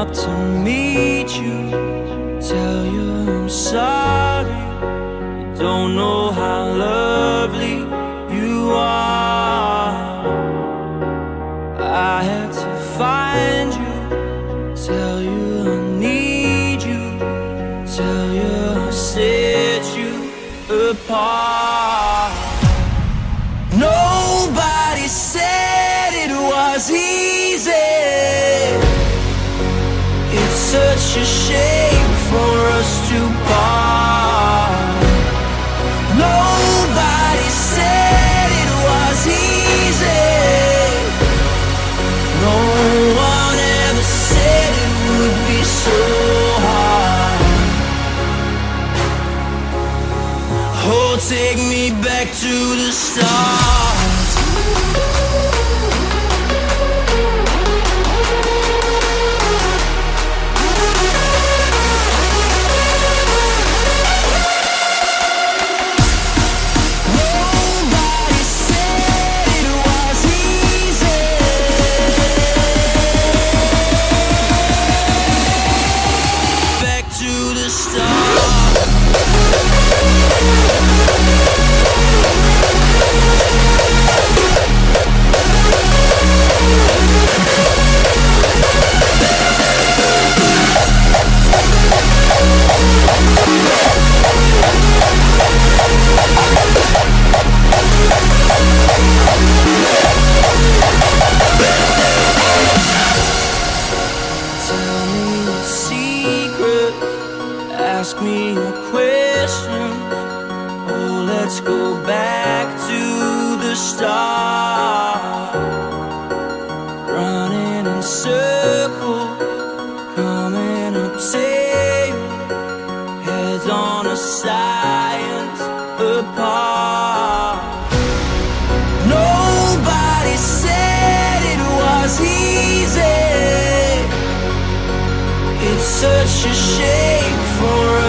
up to meet you, tell you I'm sorry. You don't know how lovely you are. I had to find you, tell you I need you, tell you I set you apart. It's such a shame for us to part. Nobody said it was easy. No one ever said it would be so hard. Oh, take me back to the start. Me a question. Oh, let's go back to the start. Running in circles, coming up tail, heads on a science apart. Nobody said it was easy. It's such a shame